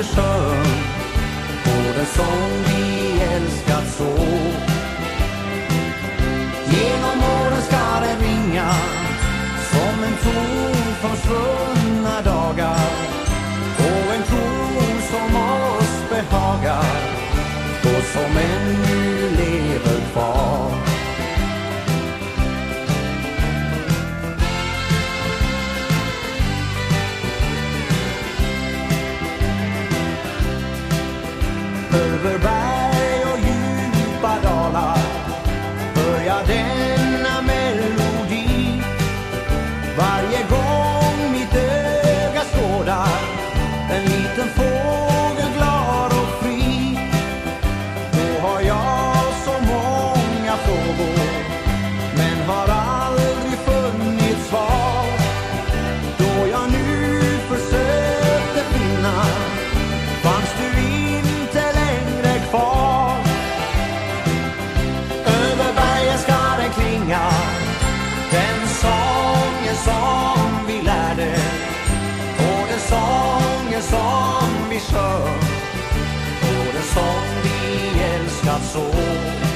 Andersson På den sång vi älskat så. Genom åren ska det ringa Som en ton från svunna dagar. Och en ton som oss behagar Och som en Över berg och djupa dalar hör jag denna melodi varje gång mitt öga skådar en liten fågel glad och fri. Då har jag så många frågor men har den sången som vi lärde och den sången som vi sjöng och den sång vi älskat så.